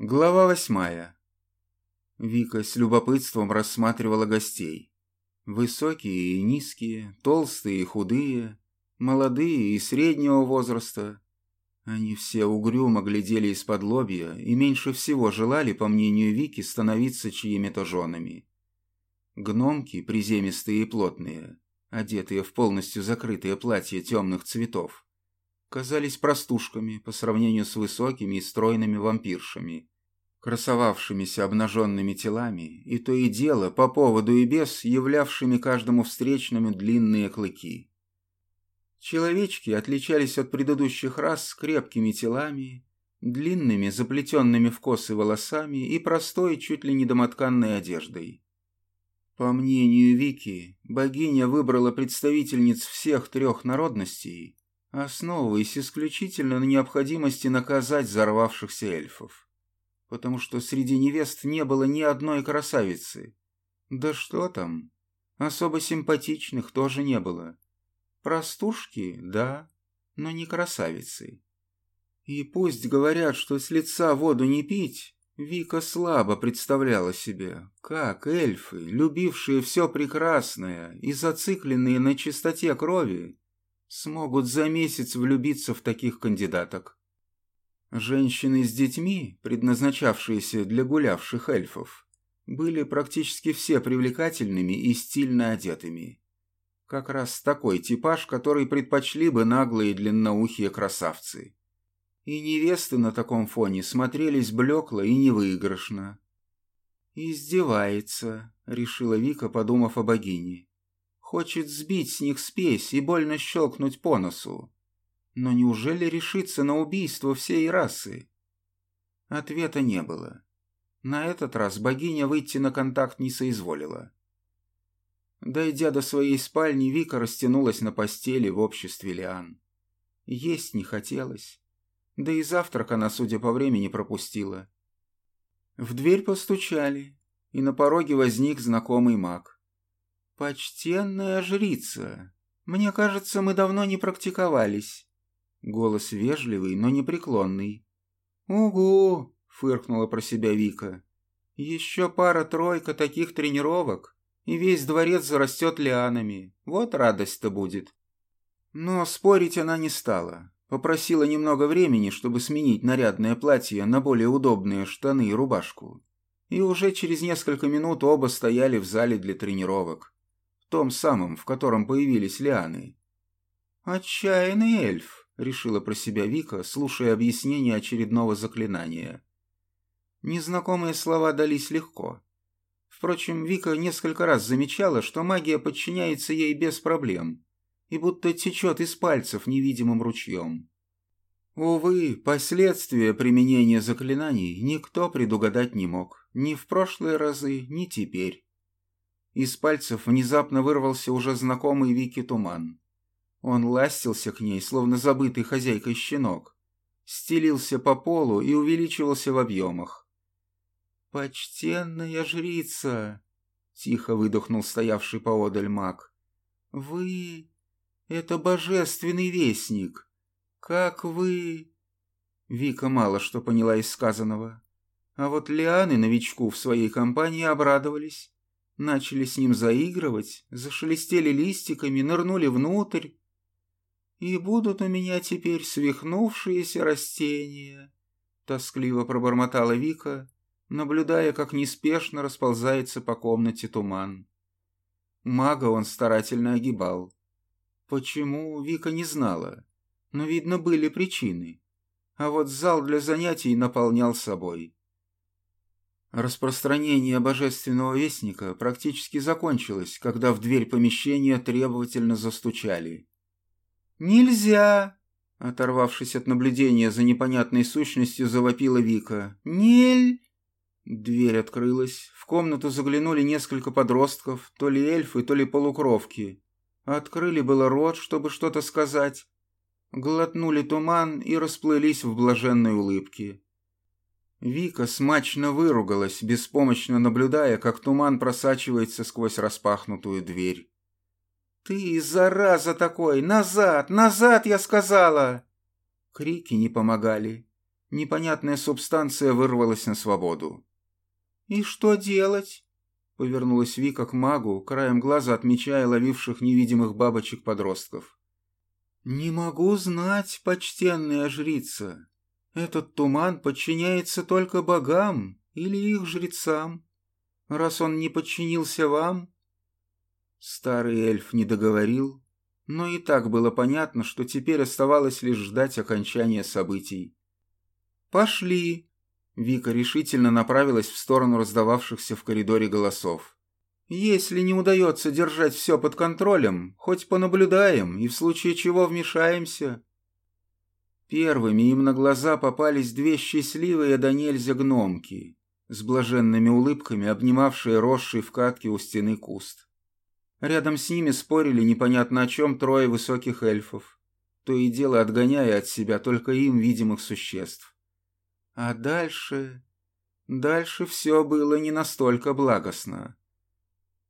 Глава восьмая. Вика с любопытством рассматривала гостей. Высокие и низкие, толстые и худые, молодые и среднего возраста. Они все угрюмо глядели из-под лобья и меньше всего желали, по мнению Вики, становиться чьими-то женами. Гномки, приземистые и плотные, одетые в полностью закрытые платья темных цветов, казались простушками по сравнению с высокими и стройными вампиршами, красовавшимися обнаженными телами, и то и дело, по поводу и без, являвшими каждому встречному длинные клыки. Человечки отличались от предыдущих рас крепкими телами, длинными, заплетенными в косы волосами и простой, чуть ли не домотканной одеждой. По мнению Вики, богиня выбрала представительниц всех трех народностей основываясь исключительно на необходимости наказать взорвавшихся эльфов. Потому что среди невест не было ни одной красавицы. Да что там, особо симпатичных тоже не было. Простушки, да, но не красавицы. И пусть говорят, что с лица воду не пить, Вика слабо представляла себе, как эльфы, любившие все прекрасное и зацикленные на чистоте крови, смогут за месяц влюбиться в таких кандидаток. Женщины с детьми, предназначавшиеся для гулявших эльфов, были практически все привлекательными и стильно одетыми. Как раз такой типаж, который предпочли бы наглые длинноухие красавцы. И невесты на таком фоне смотрелись блекло и невыигрышно. «Издевается», — решила Вика, подумав о богине. Хочет сбить с них спесь и больно щелкнуть по носу. Но неужели решится на убийство всей расы? Ответа не было. На этот раз богиня выйти на контакт не соизволила. Дойдя до своей спальни, Вика растянулась на постели в обществе Лиан. Есть не хотелось. Да и завтрак она, судя по времени, пропустила. В дверь постучали, и на пороге возник знакомый маг. «Почтенная жрица, мне кажется, мы давно не практиковались». Голос вежливый, но непреклонный. «Угу!» — фыркнула про себя Вика. «Еще пара-тройка таких тренировок, и весь дворец зарастет лианами. Вот радость-то будет». Но спорить она не стала. Попросила немного времени, чтобы сменить нарядное платье на более удобные штаны и рубашку. И уже через несколько минут оба стояли в зале для тренировок том самом, в котором появились лианы. «Отчаянный эльф», — решила про себя Вика, слушая объяснение очередного заклинания. Незнакомые слова дались легко. Впрочем, Вика несколько раз замечала, что магия подчиняется ей без проблем и будто течет из пальцев невидимым ручьем. Увы, последствия применения заклинаний никто предугадать не мог, ни в прошлые разы, ни теперь. Из пальцев внезапно вырвался уже знакомый Вики туман. Он ластился к ней, словно забытый хозяйкой щенок. Стелился по полу и увеличивался в объемах. «Почтенная жрица!» — тихо выдохнул стоявший поодаль маг. «Вы... это божественный вестник! Как вы...» Вика мало что поняла из сказанного. А вот лианы новичку в своей компании обрадовались начали с ним заигрывать, зашелестели листиками, нырнули внутрь. И будут у меня теперь свихнувшиеся растения, тоскливо пробормотала Вика, наблюдая, как неспешно расползается по комнате туман. Мага он старательно огибал. Почему, Вика не знала, но, видно, были причины. А вот зал для занятий наполнял собой. Распространение божественного вестника практически закончилось, когда в дверь помещения требовательно застучали. «Нельзя!» Оторвавшись от наблюдения за непонятной сущностью, завопила Вика. «Нель!» Дверь открылась. В комнату заглянули несколько подростков, то ли эльфы, то ли полукровки. Открыли было рот, чтобы что-то сказать. Глотнули туман и расплылись в блаженной улыбке. Вика смачно выругалась, беспомощно наблюдая, как туман просачивается сквозь распахнутую дверь. «Ты, зараза такой! Назад! Назад, я сказала!» Крики не помогали. Непонятная субстанция вырвалась на свободу. «И что делать?» Повернулась Вика к магу, краем глаза отмечая ловивших невидимых бабочек-подростков. «Не могу знать, почтенная жрица. Этот туман подчиняется только богам или их жрецам. Раз он не подчинился вам...» Старый эльф не договорил, но и так было понятно, что теперь оставалось лишь ждать окончания событий. «Пошли!» Вика решительно направилась в сторону раздававшихся в коридоре голосов. «Если не удается держать все под контролем, хоть понаблюдаем и в случае чего вмешаемся». Первыми им на глаза попались две счастливые до нельзя гномки, с блаженными улыбками обнимавшие росший в катке у стены куст. Рядом с ними спорили непонятно о чем трое высоких эльфов, то и дело отгоняя от себя только им видимых существ. А дальше... Дальше все было не настолько благостно.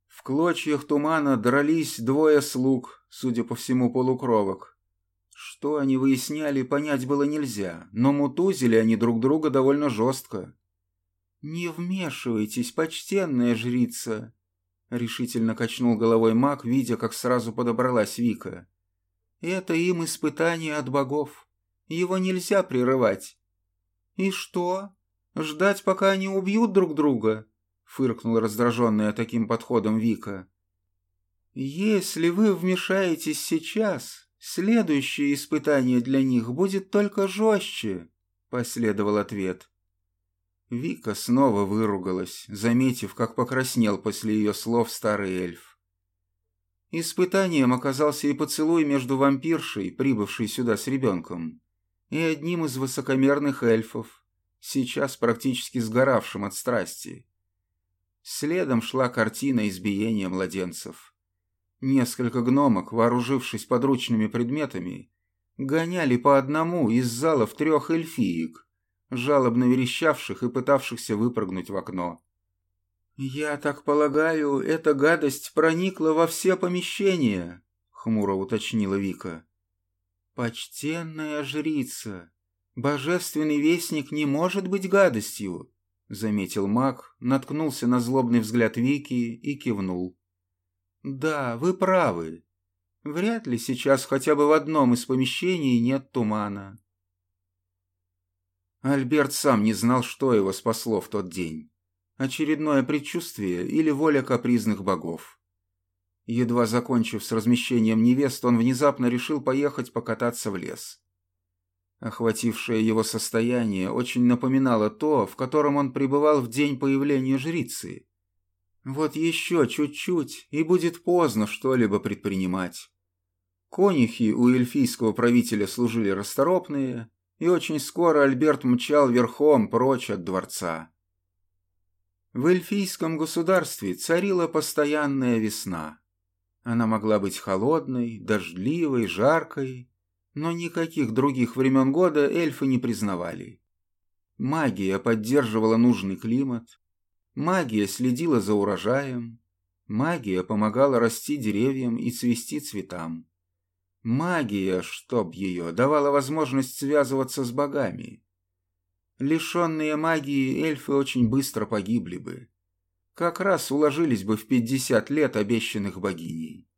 В клочьях тумана дрались двое слуг, судя по всему, полукровок. Что они выясняли, понять было нельзя, но мутузили они друг друга довольно жестко. «Не вмешивайтесь, почтенная жрица!» Решительно качнул головой маг, видя, как сразу подобралась Вика. «Это им испытание от богов. Его нельзя прерывать». «И что? Ждать, пока они убьют друг друга?» Фыркнула раздраженная таким подходом Вика. «Если вы вмешаетесь сейчас, следующее испытание для них будет только жестче», — последовал ответ. Вика снова выругалась, заметив, как покраснел после ее слов старый эльф. Испытанием оказался и поцелуй между вампиршей, прибывшей сюда с ребенком, и одним из высокомерных эльфов, сейчас практически сгоравшим от страсти. Следом шла картина избиения младенцев. Несколько гномок, вооружившись подручными предметами, гоняли по одному из залов трех эльфиек, жалобно верещавших и пытавшихся выпрыгнуть в окно. «Я так полагаю, эта гадость проникла во все помещения», — хмуро уточнила Вика. «Почтенная жрица, божественный вестник не может быть гадостью», — заметил маг, наткнулся на злобный взгляд Вики и кивнул. «Да, вы правы. Вряд ли сейчас хотя бы в одном из помещений нет тумана. Альберт сам не знал, что его спасло в тот день. Очередное предчувствие или воля капризных богов. Едва закончив с размещением невест, он внезапно решил поехать покататься в лес. Охватившее его состояние очень напоминало то, в котором он пребывал в день появления жрицы. Вот еще чуть-чуть, и будет поздно что-либо предпринимать. Конюхи у эльфийского правителя служили расторопные, и очень скоро Альберт мчал верхом прочь от дворца. В эльфийском государстве царила постоянная весна. Она могла быть холодной, дождливой, жаркой, но никаких других времен года эльфы не признавали. Магия поддерживала нужный климат, магия следила за урожаем, магия помогала расти деревьям и цвести цветам. Магия, чтоб ее, давала возможность связываться с богами. Лишенные магии эльфы очень быстро погибли бы. Как раз уложились бы в пятьдесят лет обещанных богиней.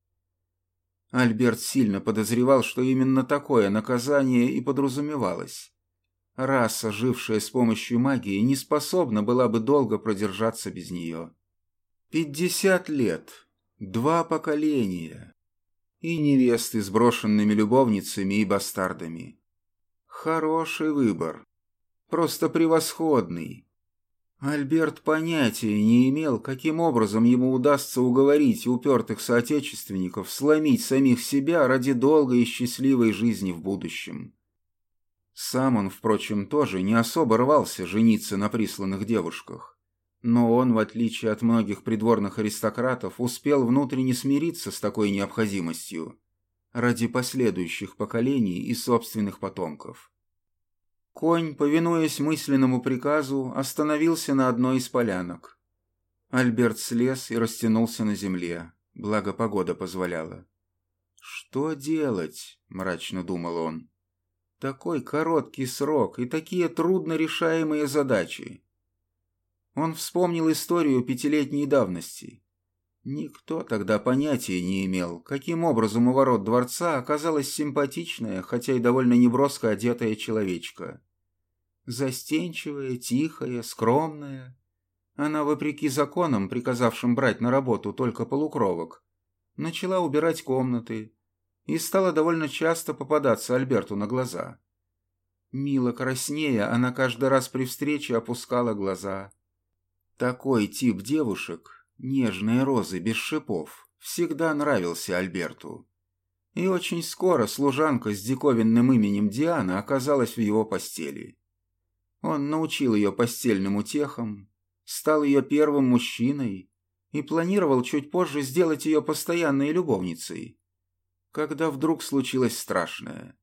Альберт сильно подозревал, что именно такое наказание и подразумевалось. Раса, жившая с помощью магии, не способна была бы долго продержаться без нее. Пятьдесят лет, два поколения, и невесты с брошенными любовницами и бастардами. Хороший выбор. Просто превосходный. Альберт понятия не имел, каким образом ему удастся уговорить упертых соотечественников сломить самих себя ради долгой и счастливой жизни в будущем. Сам он, впрочем, тоже не особо рвался жениться на присланных девушках. Но он, в отличие от многих придворных аристократов, успел внутренне смириться с такой необходимостью ради последующих поколений и собственных потомков. Конь, повинуясь мысленному приказу, остановился на одной из полянок. Альберт слез и растянулся на земле, благо погода позволяла. «Что делать?» – мрачно думал он. Такой короткий срок и такие трудно решаемые задачи. Он вспомнил историю пятилетней давности. Никто тогда понятия не имел, каким образом у ворот дворца оказалась симпатичная, хотя и довольно неброско одетая человечка. Застенчивая, тихая, скромная. Она, вопреки законам, приказавшим брать на работу только полукровок, начала убирать комнаты и стала довольно часто попадаться Альберту на глаза. Мило краснея, она каждый раз при встрече опускала глаза. Такой тип девушек, нежные розы без шипов, всегда нравился Альберту. И очень скоро служанка с диковинным именем Диана оказалась в его постели. Он научил ее постельным утехам, стал ее первым мужчиной и планировал чуть позже сделать ее постоянной любовницей, когда вдруг случилось страшное.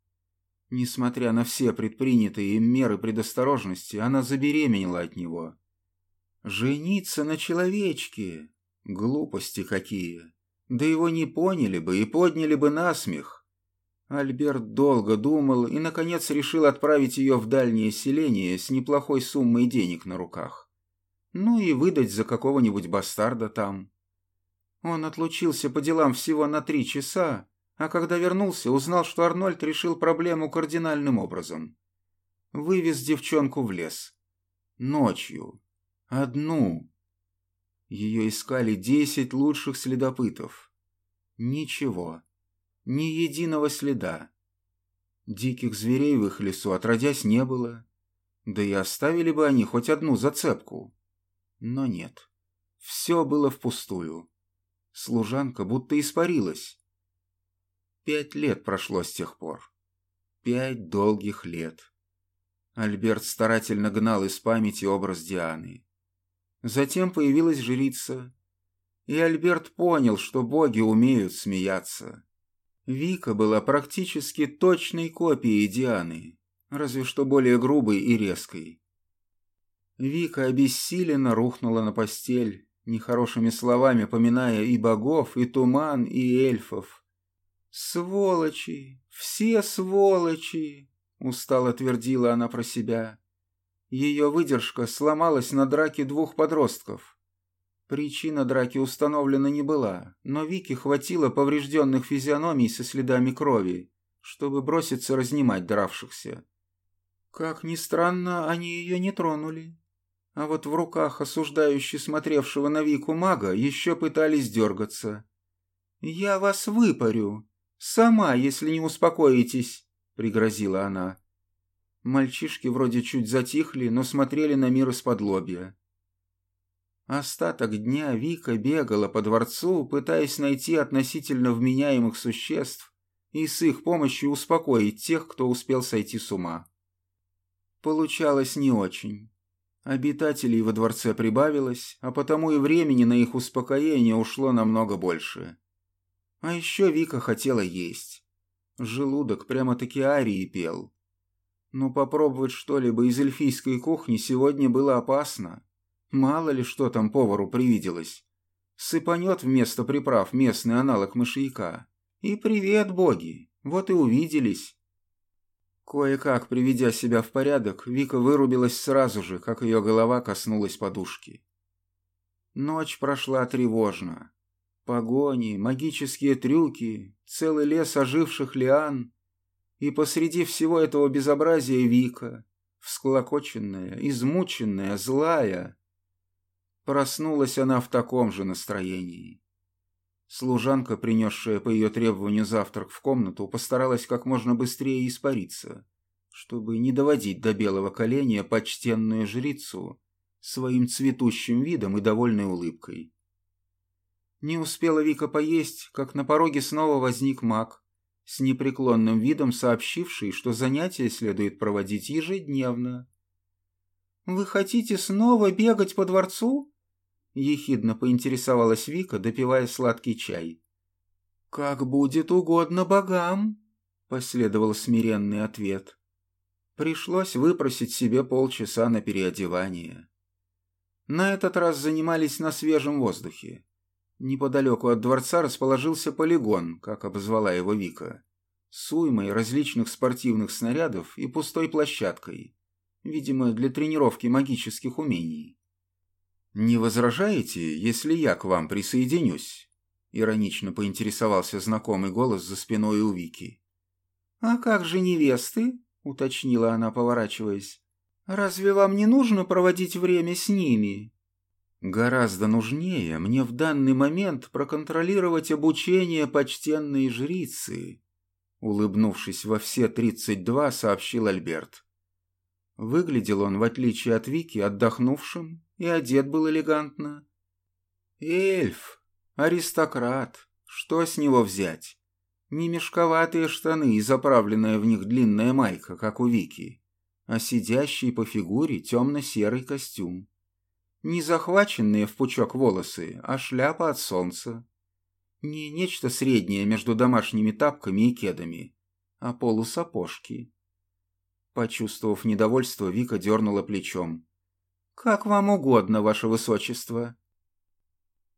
Несмотря на все предпринятые им меры предосторожности, она забеременела от него. Жениться на человечке? Глупости какие! Да его не поняли бы и подняли бы насмех. Альберт долго думал и, наконец, решил отправить ее в дальнее селение с неплохой суммой денег на руках. Ну и выдать за какого-нибудь бастарда там. Он отлучился по делам всего на три часа, а когда вернулся, узнал, что Арнольд решил проблему кардинальным образом. Вывез девчонку в лес. Ночью. Одну. Ее искали десять лучших следопытов. Ничего. Ни единого следа. Диких зверей в их лесу отродясь не было. Да и оставили бы они хоть одну зацепку. Но нет. Все было впустую. Служанка будто испарилась. Пять лет прошло с тех пор. Пять долгих лет. Альберт старательно гнал из памяти образ Дианы. Затем появилась жрица, и Альберт понял, что боги умеют смеяться. Вика была практически точной копией Дианы, разве что более грубой и резкой. Вика обессиленно рухнула на постель, нехорошими словами поминая и богов, и туман, и эльфов. «Сволочи! Все сволочи!» — устало твердила она про себя. Ее выдержка сломалась на драке двух подростков. Причина драки установлена не была, но Вике хватило поврежденных физиономий со следами крови, чтобы броситься разнимать дравшихся. Как ни странно, они ее не тронули. А вот в руках осуждающей смотревшего на Вику мага еще пытались дергаться. «Я вас выпарю!» «Сама, если не успокоитесь», — пригрозила она. Мальчишки вроде чуть затихли, но смотрели на мир из-под лобья. Остаток дня Вика бегала по дворцу, пытаясь найти относительно вменяемых существ и с их помощью успокоить тех, кто успел сойти с ума. Получалось не очень. Обитателей во дворце прибавилось, а потому и времени на их успокоение ушло намного больше. А еще Вика хотела есть. Желудок прямо-таки арии пел. Но попробовать что-либо из эльфийской кухни сегодня было опасно. Мало ли что там повару привиделось. Сыпанет вместо приправ местный аналог мышьяка. И привет, боги! Вот и увиделись. Кое-как приведя себя в порядок, Вика вырубилась сразу же, как ее голова коснулась подушки. Ночь прошла тревожно. Погони, магические трюки, целый лес оживших лиан. И посреди всего этого безобразия Вика, всклокоченная, измученная, злая. Проснулась она в таком же настроении. Служанка, принесшая по ее требованию завтрак в комнату, постаралась как можно быстрее испариться, чтобы не доводить до белого коленя почтенную жрицу своим цветущим видом и довольной улыбкой. Не успела Вика поесть, как на пороге снова возник маг, с непреклонным видом сообщивший, что занятия следует проводить ежедневно. «Вы хотите снова бегать по дворцу?» — ехидно поинтересовалась Вика, допивая сладкий чай. «Как будет угодно богам», — последовал смиренный ответ. Пришлось выпросить себе полчаса на переодевание. На этот раз занимались на свежем воздухе. Неподалеку от дворца расположился полигон, как обозвала его Вика. с уймой различных спортивных снарядов и пустой площадкой, видимо, для тренировки магических умений. «Не возражаете, если я к вам присоединюсь?» — иронично поинтересовался знакомый голос за спиной у Вики. «А как же невесты?» — уточнила она, поворачиваясь. «Разве вам не нужно проводить время с ними?» «Гораздо нужнее мне в данный момент проконтролировать обучение почтенной жрицы», улыбнувшись во все тридцать два, сообщил Альберт. Выглядел он, в отличие от Вики, отдохнувшим и одет был элегантно. Эльф, аристократ, что с него взять? Не мешковатые штаны и заправленная в них длинная майка, как у Вики, а сидящий по фигуре темно-серый костюм. Не захваченные в пучок волосы, а шляпа от солнца. Не нечто среднее между домашними тапками и кедами, а полусапожки. Почувствовав недовольство, Вика дернула плечом. «Как вам угодно, ваше высочество»,